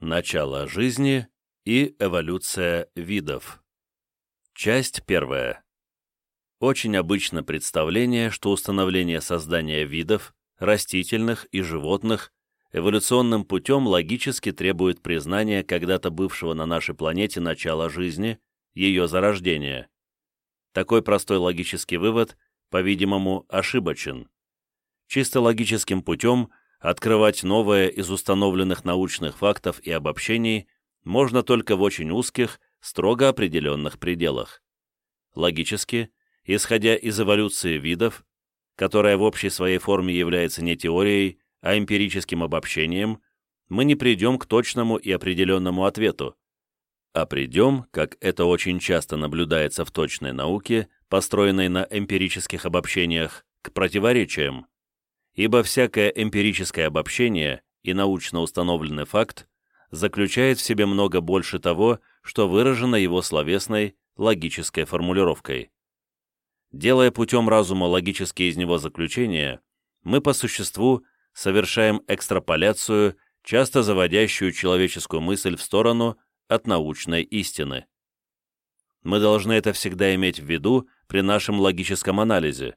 Начало жизни и эволюция видов. Часть первая. Очень обычно представление, что установление создания видов, растительных и животных, эволюционным путем логически требует признания когда-то бывшего на нашей планете начала жизни, ее зарождения. Такой простой логический вывод, по-видимому, ошибочен. Чисто логическим путем открывать новое из установленных научных фактов и обобщений можно только в очень узких, строго определенных пределах. Логически, исходя из эволюции видов, которая в общей своей форме является не теорией, а эмпирическим обобщением, мы не придем к точному и определенному ответу, а придем, как это очень часто наблюдается в точной науке, построенной на эмпирических обобщениях, к противоречиям. Ибо всякое эмпирическое обобщение и научно установленный факт заключает в себе много больше того, что выражено его словесной, логической формулировкой. Делая путем разума логические из него заключения, мы по существу совершаем экстраполяцию, часто заводящую человеческую мысль в сторону от научной истины. Мы должны это всегда иметь в виду при нашем логическом анализе,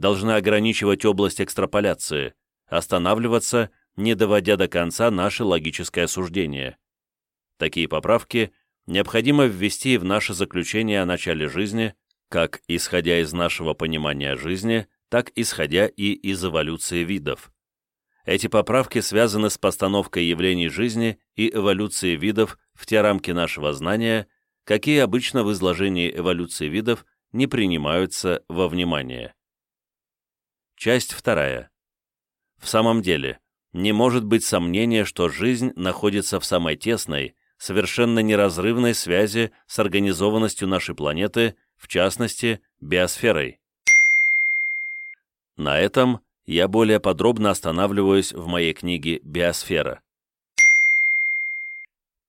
должны ограничивать область экстраполяции, останавливаться, не доводя до конца наше логическое суждение. Такие поправки необходимо ввести в наше заключение о начале жизни, как исходя из нашего понимания жизни, так исходя и из эволюции видов. Эти поправки связаны с постановкой явлений жизни и эволюции видов в те рамки нашего знания, какие обычно в изложении эволюции видов не принимаются во внимание. Часть вторая. В самом деле, не может быть сомнения, что жизнь находится в самой тесной, совершенно неразрывной связи с организованностью нашей планеты, в частности, биосферой. На этом я более подробно останавливаюсь в моей книге «Биосфера».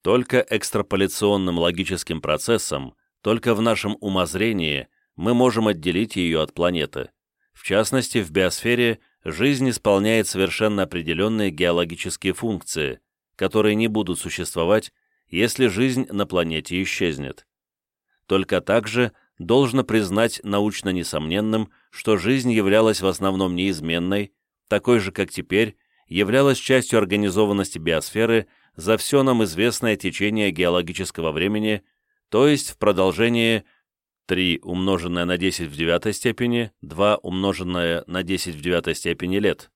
Только экстраполяционным логическим процессом, только в нашем умозрении мы можем отделить ее от планеты. В частности, в биосфере жизнь исполняет совершенно определенные геологические функции, которые не будут существовать, если жизнь на планете исчезнет. Только так же должно признать научно несомненным, что жизнь являлась в основном неизменной, такой же, как теперь, являлась частью организованности биосферы за все нам известное течение геологического времени, то есть в продолжении 3 умноженное на 10 в девятой степени, 2 умноженное на 10 в девятой степени лет.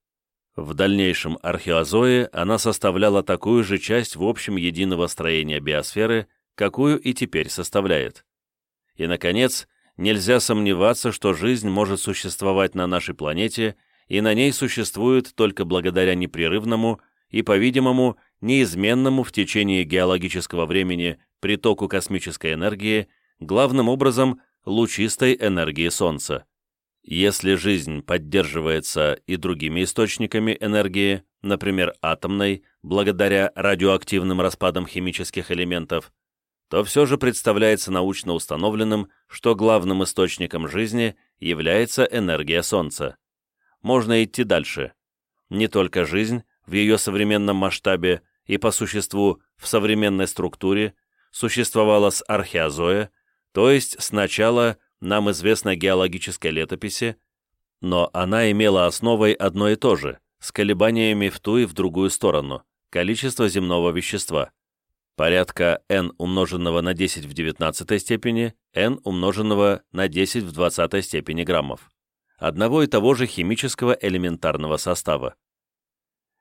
В дальнейшем археозое она составляла такую же часть в общем единого строения биосферы, какую и теперь составляет. И, наконец, нельзя сомневаться, что жизнь может существовать на нашей планете, и на ней существует только благодаря непрерывному и, по-видимому, неизменному в течение геологического времени притоку космической энергии, главным образом лучистой энергии Солнца. Если жизнь поддерживается и другими источниками энергии, например, атомной, благодаря радиоактивным распадам химических элементов, то все же представляется научно установленным, что главным источником жизни является энергия Солнца. Можно идти дальше. Не только жизнь в ее современном масштабе и по существу в современной структуре существовала с археозоя, то есть с начала нам известной геологической летописи, но она имела основой одно и то же, с колебаниями в ту и в другую сторону, количество земного вещества – порядка n умноженного на 10 в 19 степени, n умноженного на 10 в 20 степени граммов, одного и того же химического элементарного состава.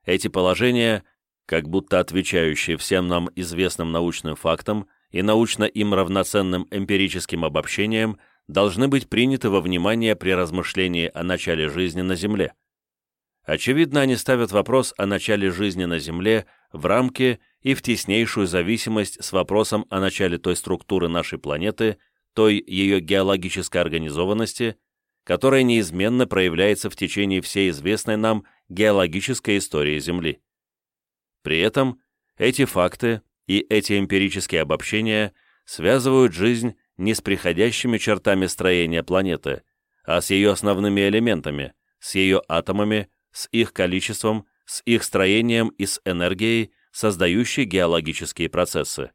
Эти положения, как будто отвечающие всем нам известным научным фактам и научно им равноценным эмпирическим обобщениям, должны быть приняты во внимание при размышлении о начале жизни на Земле. Очевидно, они ставят вопрос о начале жизни на Земле в рамке и в теснейшую зависимость с вопросом о начале той структуры нашей планеты, той ее геологической организованности, которая неизменно проявляется в течение всей известной нам геологической истории Земли. При этом эти факты и эти эмпирические обобщения связывают жизнь не с приходящими чертами строения планеты, а с ее основными элементами, с ее атомами, с их количеством, с их строением и с энергией, создающий геологические процессы.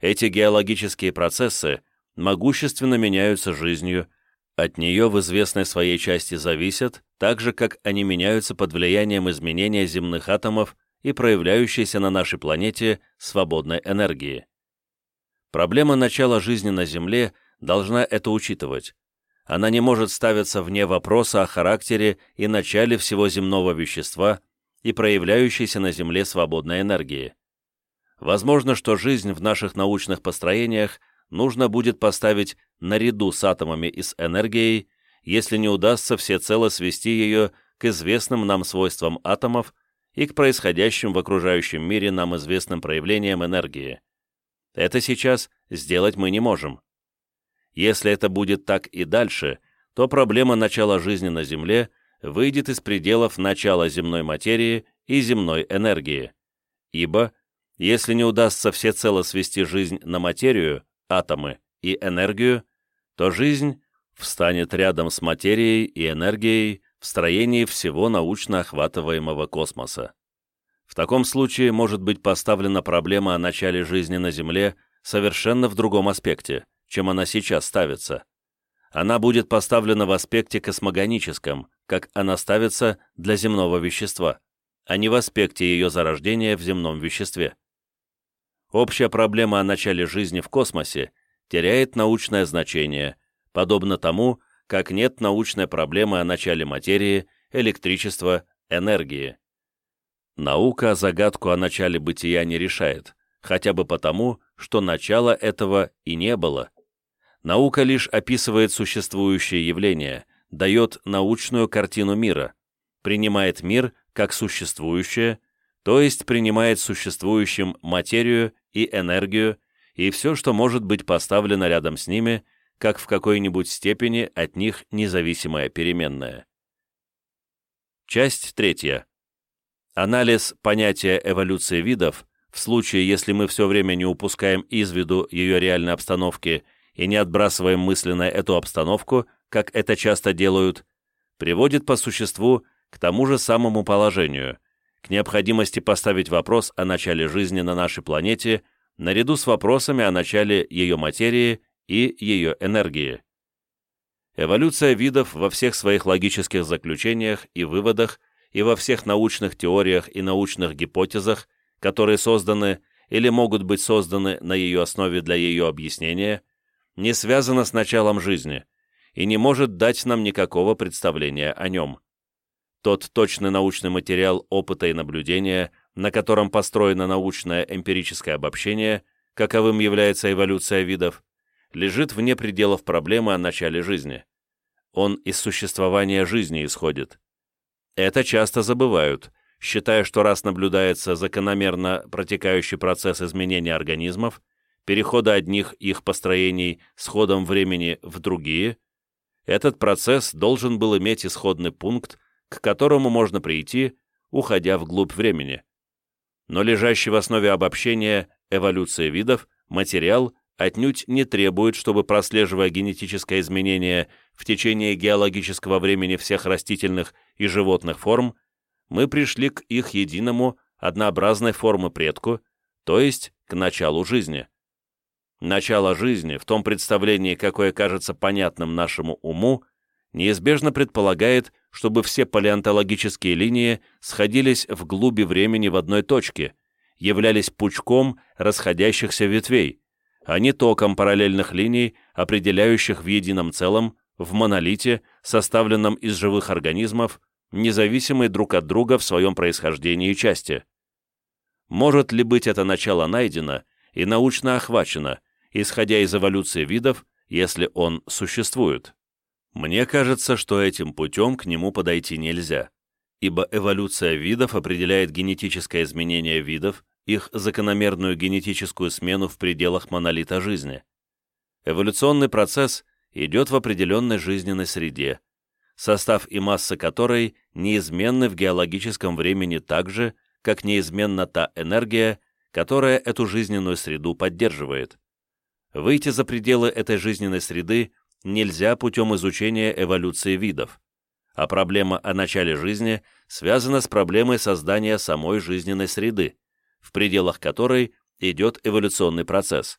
Эти геологические процессы могущественно меняются жизнью, от нее в известной своей части зависят, так же, как они меняются под влиянием изменения земных атомов и проявляющейся на нашей планете свободной энергии. Проблема начала жизни на Земле должна это учитывать. Она не может ставиться вне вопроса о характере и начале всего земного вещества и проявляющейся на Земле свободной энергии. Возможно, что жизнь в наших научных построениях нужно будет поставить наряду с атомами и с энергией, если не удастся всецело свести ее к известным нам свойствам атомов и к происходящим в окружающем мире нам известным проявлениям энергии. Это сейчас сделать мы не можем. Если это будет так и дальше, то проблема начала жизни на Земле выйдет из пределов начала земной материи и земной энергии. Ибо, если не удастся всецело свести жизнь на материю, атомы и энергию, то жизнь встанет рядом с материей и энергией в строении всего научно охватываемого космоса. В таком случае может быть поставлена проблема о начале жизни на Земле совершенно в другом аспекте, чем она сейчас ставится. Она будет поставлена в аспекте космогоническом, как она ставится для земного вещества, а не в аспекте ее зарождения в земном веществе общая проблема о начале жизни в космосе теряет научное значение, подобно тому, как нет научной проблемы о начале материи, электричества, энергии. Наука загадку о начале бытия не решает, хотя бы потому, что начала этого и не было. Наука лишь описывает существующие явления, дает научную картину мира, принимает мир как существующее, то есть принимает существующим материю и энергию, и все, что может быть поставлено рядом с ними, как в какой-нибудь степени от них независимая переменная. Часть третья. Анализ понятия эволюции видов в случае, если мы все время не упускаем из виду ее реальной обстановки и не отбрасываем мысленно эту обстановку, как это часто делают, приводит по существу к тому же самому положению – к необходимости поставить вопрос о начале жизни на нашей планете наряду с вопросами о начале ее материи и ее энергии. Эволюция видов во всех своих логических заключениях и выводах и во всех научных теориях и научных гипотезах, которые созданы или могут быть созданы на ее основе для ее объяснения, не связана с началом жизни и не может дать нам никакого представления о нем. Тот точный научный материал опыта и наблюдения, на котором построено научное эмпирическое обобщение, каковым является эволюция видов, лежит вне пределов проблемы о начале жизни. Он из существования жизни исходит. Это часто забывают, считая, что раз наблюдается закономерно протекающий процесс изменения организмов, перехода одних их построений с ходом времени в другие, этот процесс должен был иметь исходный пункт к которому можно прийти, уходя вглубь времени. Но лежащий в основе обобщения эволюции видов материал отнюдь не требует, чтобы, прослеживая генетическое изменение в течение геологического времени всех растительных и животных форм, мы пришли к их единому однообразной формы предку, то есть к началу жизни. Начало жизни, в том представлении, какое кажется понятным нашему уму, неизбежно предполагает чтобы все палеонтологические линии сходились в глуби времени в одной точке, являлись пучком расходящихся ветвей, а не током параллельных линий, определяющих в едином целом, в монолите, составленном из живых организмов, независимые друг от друга в своем происхождении части. Может ли быть это начало найдено и научно охвачено, исходя из эволюции видов, если он существует? Мне кажется, что этим путем к нему подойти нельзя, ибо эволюция видов определяет генетическое изменение видов, их закономерную генетическую смену в пределах монолита жизни. Эволюционный процесс идет в определенной жизненной среде, состав и масса которой неизменны в геологическом времени так же, как неизменна та энергия, которая эту жизненную среду поддерживает. Выйти за пределы этой жизненной среды нельзя путем изучения эволюции видов, а проблема о начале жизни связана с проблемой создания самой жизненной среды, в пределах которой идет эволюционный процесс,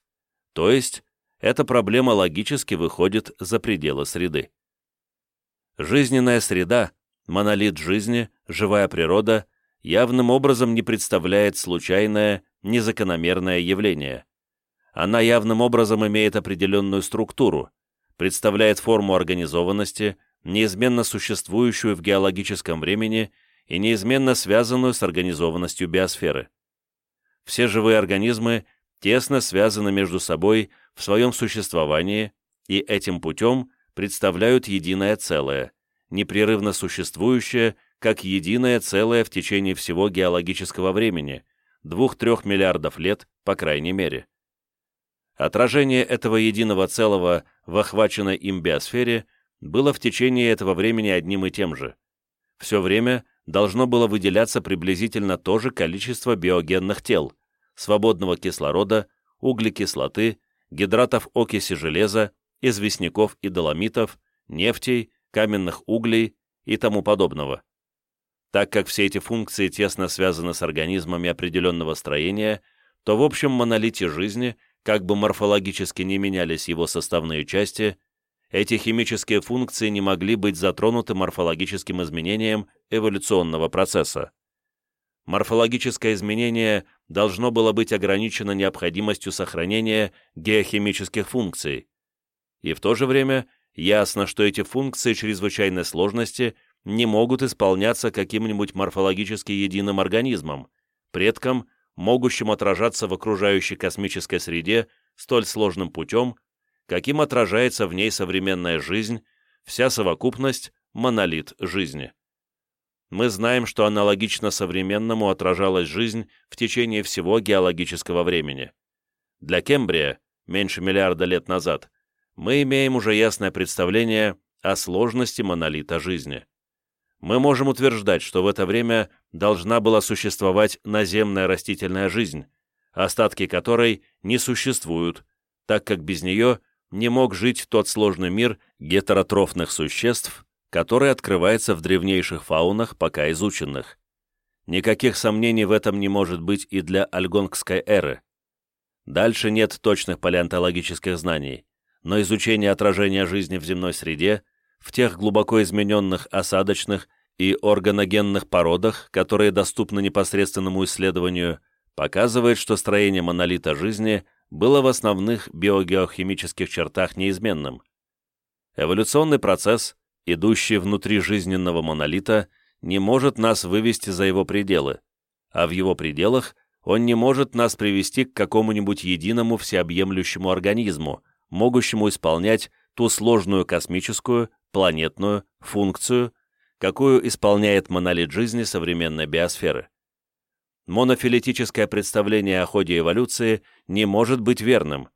то есть эта проблема логически выходит за пределы среды. Жизненная среда, монолит жизни, живая природа явным образом не представляет случайное, незакономерное явление. Она явным образом имеет определенную структуру, представляет форму организованности, неизменно существующую в геологическом времени и неизменно связанную с организованностью биосферы. Все живые организмы тесно связаны между собой в своем существовании и этим путем представляют единое целое, непрерывно существующее как единое целое в течение всего геологического времени, 2-3 миллиардов лет, по крайней мере. Отражение этого единого целого в охваченной им биосфере было в течение этого времени одним и тем же. Все время должно было выделяться приблизительно то же количество биогенных тел, свободного кислорода, углекислоты, гидратов окиси железа, известняков и доломитов, нефтей, каменных углей и тому подобного. Так как все эти функции тесно связаны с организмами определенного строения, то в общем монолите жизни, как бы морфологически не менялись его составные части, эти химические функции не могли быть затронуты морфологическим изменением эволюционного процесса. Морфологическое изменение должно было быть ограничено необходимостью сохранения геохимических функций. И в то же время ясно, что эти функции чрезвычайной сложности не могут исполняться каким-нибудь морфологически единым организмом, предком, могущим отражаться в окружающей космической среде столь сложным путем, каким отражается в ней современная жизнь, вся совокупность, монолит жизни. Мы знаем, что аналогично современному отражалась жизнь в течение всего геологического времени. Для Кембрия, меньше миллиарда лет назад, мы имеем уже ясное представление о сложности монолита жизни. Мы можем утверждать, что в это время должна была существовать наземная растительная жизнь, остатки которой не существуют, так как без нее не мог жить тот сложный мир гетеротрофных существ, который открывается в древнейших фаунах, пока изученных. Никаких сомнений в этом не может быть и для альгонгской эры. Дальше нет точных палеонтологических знаний, но изучение отражения жизни в земной среде, в тех глубоко измененных осадочных и органогенных породах, которые доступны непосредственному исследованию, показывает, что строение монолита жизни было в основных биогеохимических чертах неизменным. Эволюционный процесс, идущий внутри жизненного монолита, не может нас вывести за его пределы, а в его пределах он не может нас привести к какому-нибудь единому всеобъемлющему организму, могущему исполнять ту сложную космическую, планетную функцию, какую исполняет монолит жизни современной биосферы монофилетическое представление о ходе эволюции не может быть верным,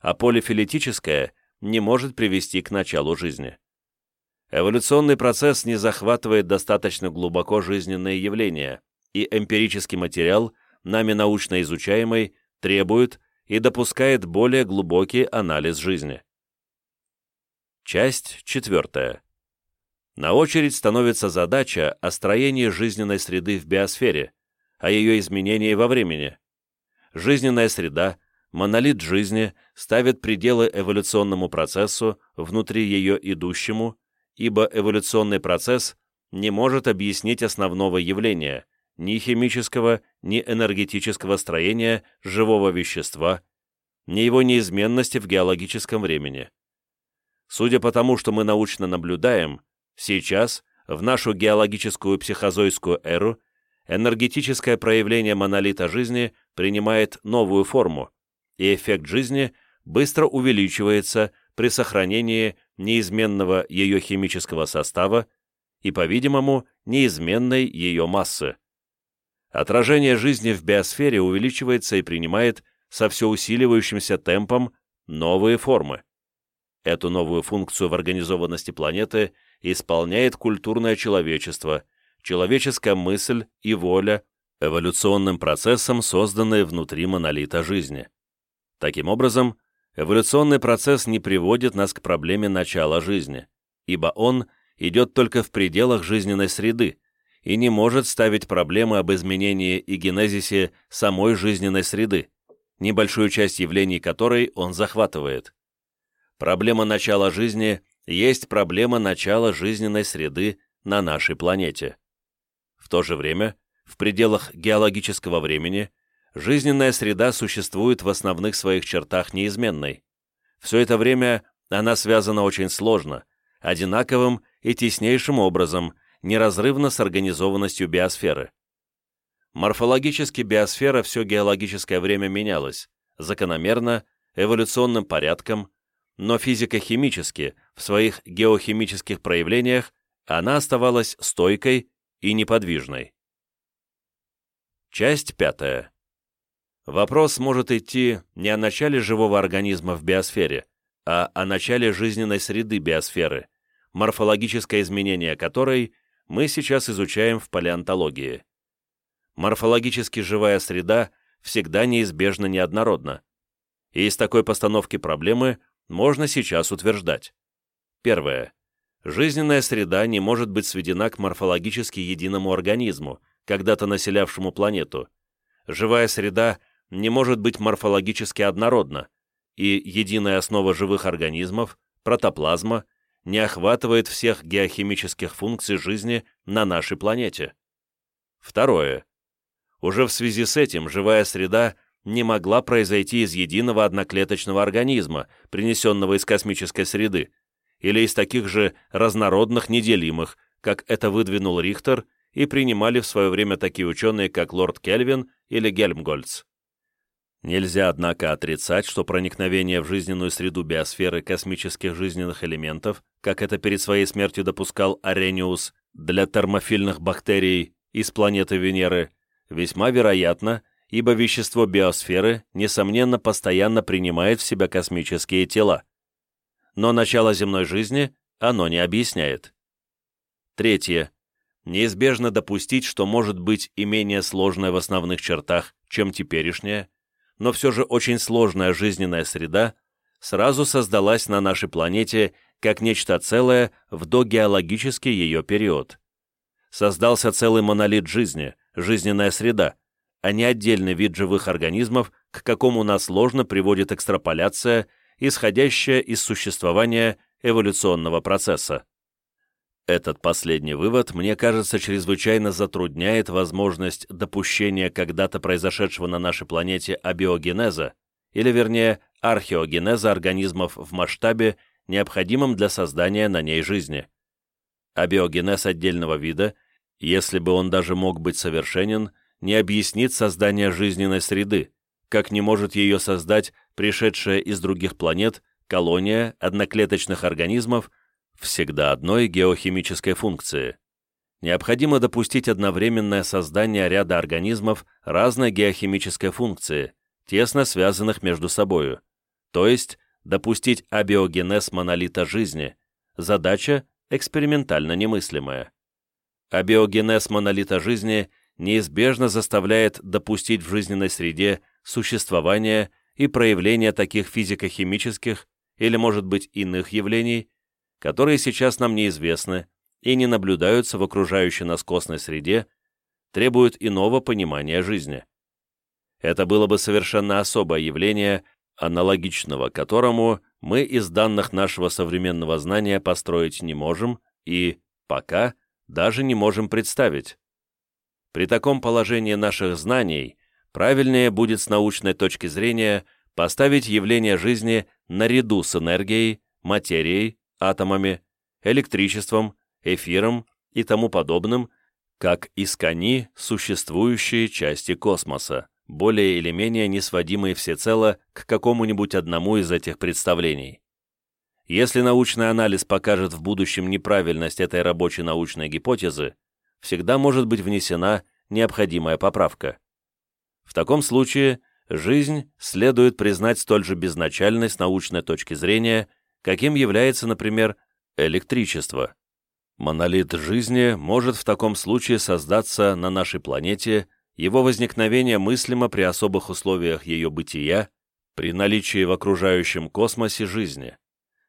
а полифилетическое не может привести к началу жизни. Эволюционный процесс не захватывает достаточно глубоко жизненные явления, и эмпирический материал, нами научно изучаемый, требует и допускает более глубокий анализ жизни. Часть четвертая. На очередь становится задача о строении жизненной среды в биосфере, о ее изменении во времени. Жизненная среда, монолит жизни ставит пределы эволюционному процессу, внутри ее идущему, ибо эволюционный процесс не может объяснить основного явления, ни химического, ни энергетического строения живого вещества, ни его неизменности в геологическом времени. Судя по тому, что мы научно наблюдаем, сейчас, в нашу геологическую психозойскую эру, энергетическое проявление монолита жизни принимает новую форму, и эффект жизни быстро увеличивается при сохранении неизменного ее химического состава и, по-видимому, неизменной ее массы. Отражение жизни в биосфере увеличивается и принимает со все усиливающимся темпом новые формы. Эту новую функцию в организованности планеты исполняет культурное человечество – человеческая мысль и воля эволюционным процессом, созданные внутри монолита жизни. Таким образом, эволюционный процесс не приводит нас к проблеме начала жизни, ибо он идет только в пределах жизненной среды и не может ставить проблемы об изменении и генезисе самой жизненной среды, небольшую часть явлений которой он захватывает. Проблема начала жизни есть проблема начала жизненной среды на нашей планете. В то же время, в пределах геологического времени, жизненная среда существует в основных своих чертах неизменной. Все это время она связана очень сложно, одинаковым и теснейшим образом, неразрывно с организованностью биосферы. Морфологически биосфера все геологическое время менялась, закономерно, эволюционным порядком, но физико-химически, в своих геохимических проявлениях, она оставалась стойкой и неподвижной. Часть пятая. Вопрос может идти не о начале живого организма в биосфере, а о начале жизненной среды биосферы, морфологическое изменение которой мы сейчас изучаем в палеонтологии. Морфологически живая среда всегда неизбежно неоднородна. И из такой постановки проблемы можно сейчас утверждать. Первое. Жизненная среда не может быть сведена к морфологически единому организму, когда-то населявшему планету. Живая среда не может быть морфологически однородна, и единая основа живых организмов, протоплазма, не охватывает всех геохимических функций жизни на нашей планете. Второе. Уже в связи с этим живая среда не могла произойти из единого одноклеточного организма, принесенного из космической среды, или из таких же разнородных неделимых, как это выдвинул Рихтер и принимали в свое время такие ученые, как лорд Кельвин или Гельмгольц. Нельзя, однако, отрицать, что проникновение в жизненную среду биосферы космических жизненных элементов, как это перед своей смертью допускал Арениус для термофильных бактерий из планеты Венеры, весьма вероятно, ибо вещество биосферы, несомненно, постоянно принимает в себя космические тела. Но начало земной жизни оно не объясняет. Третье. Неизбежно допустить, что может быть и менее сложное в основных чертах, чем теперешняя, но все же очень сложная жизненная среда сразу создалась на нашей планете как нечто целое в догеологический ее период. Создался целый монолит жизни, жизненная среда, а не отдельный вид живых организмов, к какому нас сложно приводит экстраполяция, исходящая из существования эволюционного процесса. Этот последний вывод, мне кажется, чрезвычайно затрудняет возможность допущения когда-то произошедшего на нашей планете абиогенеза, или вернее археогенеза организмов в масштабе, необходимом для создания на ней жизни. Абиогенез отдельного вида, если бы он даже мог быть совершенен, не объяснит создание жизненной среды, как не может ее создать пришедшая из других планет колония одноклеточных организмов всегда одной геохимической функции. Необходимо допустить одновременное создание ряда организмов разной геохимической функции, тесно связанных между собою, то есть допустить абиогенез монолита жизни, задача экспериментально немыслимая. Абиогенез монолита жизни неизбежно заставляет допустить в жизненной среде существование и проявление таких физико-химических или, может быть, иных явлений, которые сейчас нам неизвестны и не наблюдаются в окружающей нас косной среде, требуют иного понимания жизни. Это было бы совершенно особое явление, аналогичного которому мы из данных нашего современного знания построить не можем и, пока, даже не можем представить. При таком положении наших знаний правильнее будет с научной точки зрения поставить явление жизни наряду с энергией, материей, атомами, электричеством, эфиром и тому подобным, как искони существующие части космоса, более или менее не сводимые всецело к какому-нибудь одному из этих представлений. Если научный анализ покажет в будущем неправильность этой рабочей научной гипотезы, всегда может быть внесена необходимая поправка. В таком случае жизнь следует признать столь же безначальной с научной точки зрения, каким является, например, электричество. Монолит жизни может в таком случае создаться на нашей планете, его возникновение мыслимо при особых условиях ее бытия, при наличии в окружающем космосе жизни.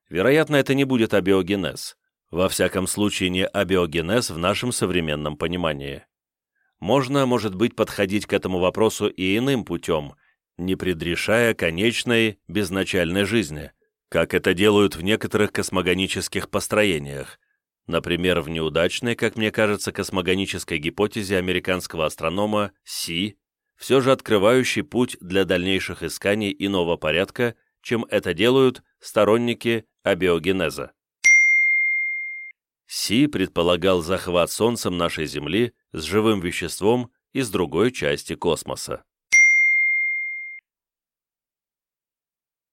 Вероятно, это не будет абиогенез. Во всяком случае, не абиогенез в нашем современном понимании. Можно, может быть, подходить к этому вопросу и иным путем, не предрешая конечной, безначальной жизни, как это делают в некоторых космогонических построениях, например, в неудачной, как мне кажется, космогонической гипотезе американского астронома Си, все же открывающий путь для дальнейших исканий иного порядка, чем это делают сторонники абиогенеза. Си предполагал захват Солнцем нашей Земли с живым веществом из другой части космоса.